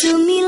to me